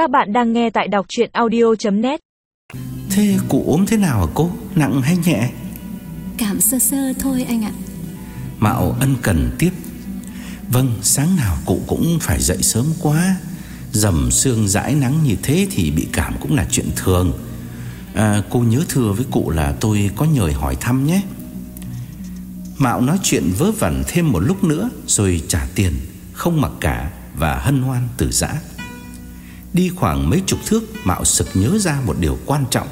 Các bạn đang nghe tại đọc chuyện audio.net Thế cụ ốm thế nào hả cô? Nặng hay nhẹ? Cảm sơ sơ thôi anh ạ. Mạo ân cần tiếp. Vâng, sáng nào cụ cũng phải dậy sớm quá. Dầm sương dãi nắng như thế thì bị cảm cũng là chuyện thường. À, Cô nhớ thưa với cụ là tôi có nhờ hỏi thăm nhé. Mạo nói chuyện vớ vẩn thêm một lúc nữa Rồi trả tiền Không mặc cả Và hân hoan từ giã Đi khoảng mấy chục thước Mạo sực nhớ ra một điều quan trọng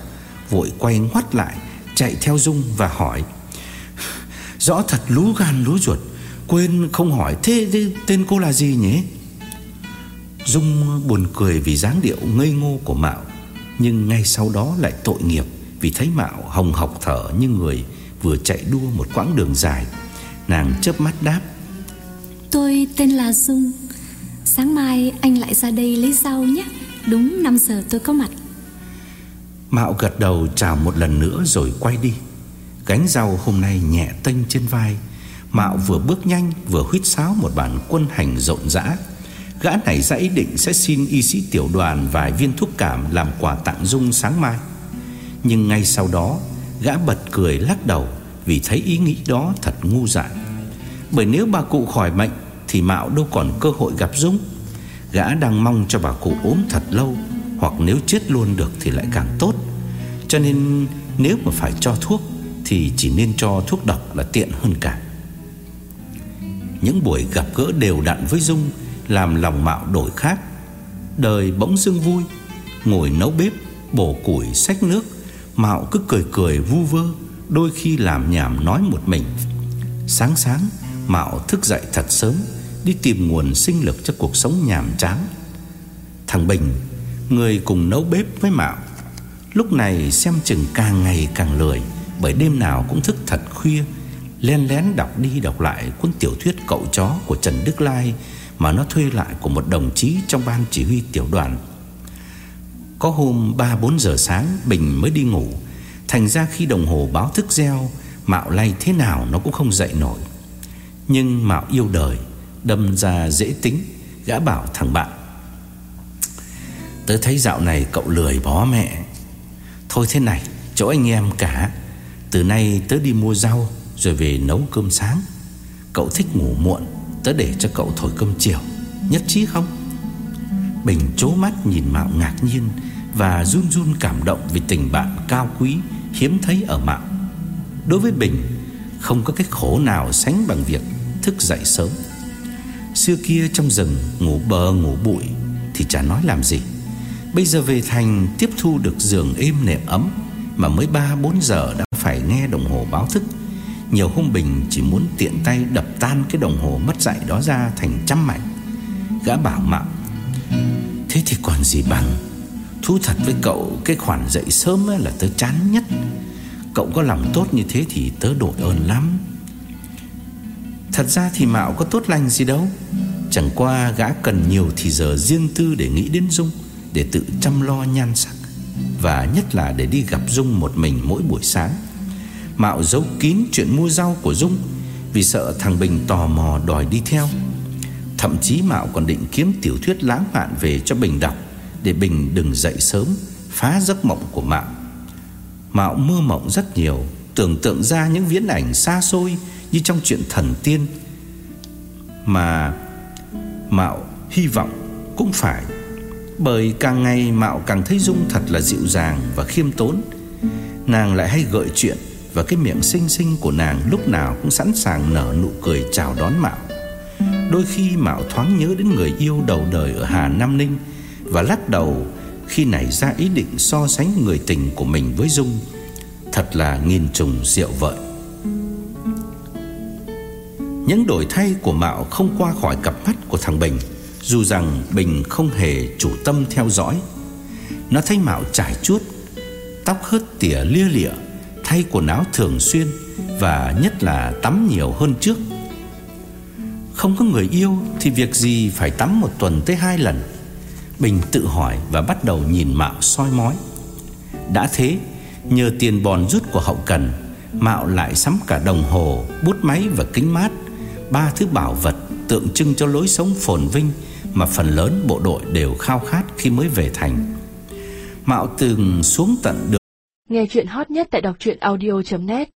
Vội quay ngoắt lại Chạy theo Dung và hỏi Rõ thật lú gan lú ruột Quên không hỏi thế, thế tên cô là gì nhỉ? Dung buồn cười vì dáng điệu ngây ngô của Mạo Nhưng ngay sau đó lại tội nghiệp Vì thấy Mạo hồng học thở như người Vừa chạy đua một quãng đường dài. Nàng chớp mắt đáp Tôi tên là Dung mai anh lại ra đây lấy rau nhé. Đúng 5 giờ tôi có mặt. Mạo gật đầu chào một lần nữa rồi quay đi. Gánh rau hôm nay nhẹ tênh trên vai. Mạo vừa bước nhanh vừa huýt sáo một bản quân hành rộn rã. Gã này ra ý định sẽ xin y sĩ tiểu đoàn vài viên thuốc cảm làm quà tặng Dung sáng mai. Nhưng ngay sau đó, gã bật cười lắc đầu vì thấy ý nghĩ đó thật ngu dại. Bởi nếu bà cụ khỏi bệnh thì Mạo đâu còn cơ hội gặp Dung. Gã đang mong cho bà cụ ốm thật lâu, Hoặc nếu chết luôn được thì lại càng tốt. Cho nên nếu mà phải cho thuốc Thì chỉ nên cho thuốc độc là tiện hơn cả. Những buổi gặp gỡ đều đặn với Dung Làm lòng Mạo đổi khác. Đời bỗng dưng vui, Ngồi nấu bếp, Bổ củi, xách nước, Mạo cứ cười cười vu vơ, Đôi khi làm nhảm nói một mình. Sáng sáng, Mạo thức dậy thật sớm Đi tìm nguồn sinh lực cho cuộc sống nhàm chán. Thằng Bình, Người cùng nấu bếp với Mạo, Lúc này xem chừng càng ngày càng lười, Bởi đêm nào cũng thức thật khuya Len lén đọc đi đọc lại cuốn tiểu thuyết cậu chó của Trần Đức Lai Mà nó thuê lại của một đồng chí trong ban chỉ huy tiểu đoàn. Có hôm 3-4 giờ sáng, Bình mới đi ngủ. Thành ra khi đồng hồ báo thức reo, Mạo lay thế nào nó cũng không dậy nổi. Nhưng Mạo yêu đời Đâm ra dễ tính, Gã bảo thằng bạn. Tớ thấy dạo này cậu lười bó mẹ. Thôi thế này, Chỗ anh em cả, Từ nay tớ đi mua rau Rồi về nấu cơm sáng. Cậu thích ngủ muộn, Tớ để cho cậu thổi cơm chiều, Nhất trí không? Bình chố mắt nhìn Mạo ngạc nhiên Và run run cảm động Vì tình bạn cao quý Hiếm thấy ở Mạo. Đối với Bình, Không có cái khổ nào sánh bằng việc Thức dậy sớm. Xưa kia trong rừng ngủ bờ ngủ bụi Thì chả nói làm gì. Bây giờ về thành tiếp thu được giường êm nệm ấm Mà mới 3-4 giờ đã phải nghe đồng hồ báo thức. Nhiều hôm Bình chỉ muốn tiện tay đập tan cái đồng hồ mất dạy đó ra thành trăm mảnh. Gã bảo mạo, Thế thì còn gì bằng? Thú thật với cậu, Cái khoản dậy sớm là tớ chán nhất. Cậu có lòng tốt như thế thì tớ đổi ơn lắm. Thật ra thì Mạo có tốt lành gì đâu. Chẳng qua gã cần nhiều thì giờ riêng tư để nghĩ đến Dung, Để tự chăm lo nhan sắc, Và nhất là để đi gặp Dung một mình mỗi buổi sáng. Mạo giấu kín chuyện mua rau của Dung, Vì sợ thằng Bình tò mò đòi đi theo. Thậm chí Mạo còn định kiếm tiểu thuyết lãng mạn về cho Bình đọc, Để Bình đừng dậy sớm, Phá giấc mộng của Mạo. Mạo mơ mộng rất nhiều, Tưởng tượng ra những viễn ảnh xa xôi như trong chuyện thần tiên, Mà Mạo hy vọng cũng phải, Bởi càng ngày Mạo càng thấy Dung thật là dịu dàng và khiêm tốn. Nàng lại hay gợi chuyện Và cái miệng xinh xinh của nàng lúc nào cũng sẵn sàng nở nụ cười chào đón Mạo. Đôi khi Mạo thoáng nhớ đến người yêu đầu đời ở Hà Nam Ninh Và lắc đầu khi nảy ra ý định so sánh người tình của mình với Dung. Thật là nghìn trùng diệu vợi. Những đổi thay của Mạo không qua khỏi cặp mắt của thằng Bình, Dù rằng Bình không hề chủ tâm theo dõi. Nó thấy Mạo trải chuốt, Tóc hớt tỉa lia lịa, Thay quần áo thường xuyên Và nhất là tắm nhiều hơn trước. Không có người yêu Thì việc gì phải tắm một tuần tới hai lần? Bình tự hỏi và bắt đầu nhìn Mạo soi mói. Đã thế, Nhờ tiền bòn rút của hậu cần, Mạo lại sắm cả đồng hồ, Bút máy và kính mát Ba thứ bảo vật tượng trưng cho lối sống phồn vinh mà phần lớn bộ đội đều khao khát khi mới về thành. Mạo tường xuống tận đường Nghe chuyện hot nhất tại đọc audio.net